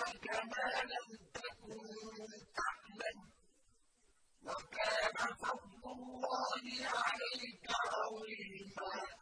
كما لم تكن تعلم وكان فضل الله عليك عظيما